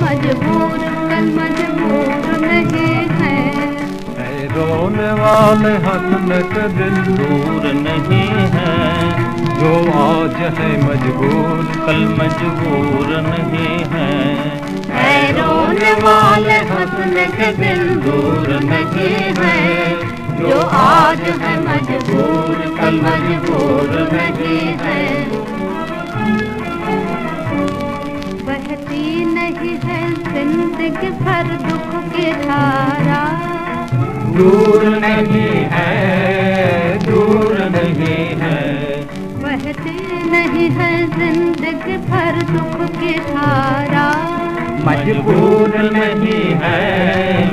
मजबूर कल मजबूर नहीं है। रोने वाले हंसने के दिन दूर नहीं है जो आज है मजबूर कल मजबूर नहीं है। रोने वाले हंसने के दिन आज है मजबूर कल मजबूर नहीं है बहती नहीं है ज़िंदगी भर दुख के धारा। दूर नहीं है दूर नहीं है। बहती नहीं है ज़िंदगी भर दुख के धारा। मजबूर नहीं है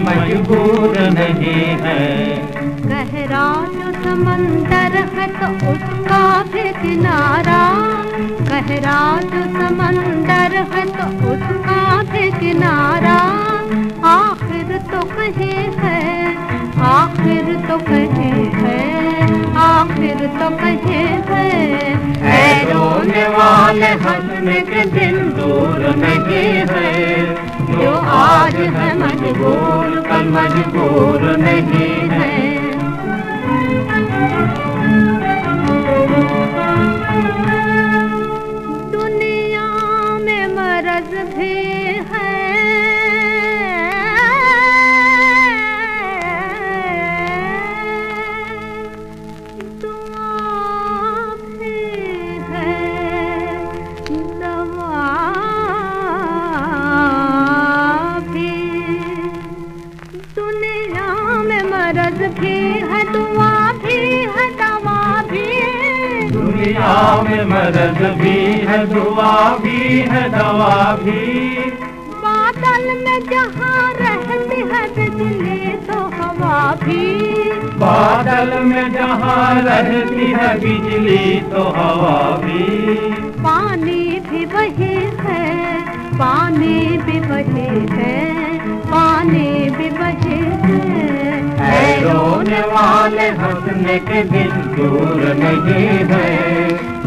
मजबूर तो उसका भी किनारा। गहरा जो समंदर है तो उसका भी किनारा। आखिर तो कहीं है, आखिर तो कहीं है, आखिर तो कहीं है। रोने वाले हंसने के दिन दूर नहीं है, जो आज है मजबूर कल मजबूर नहीं दुनिया में मदद भी है दुआ भी है दवा भी। बादल में जहाँ रहती है बिजली तो हवा भी। बादल में जहाँ रहती है बिजली तो हवा भी। पानी भी वही है पानी भी वही है पानी भी वही है। रोने वाले हंसने के दिन दूर नहीं है।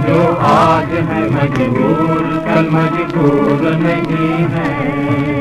जो आज है मजबूर कल मजबूर नहीं है।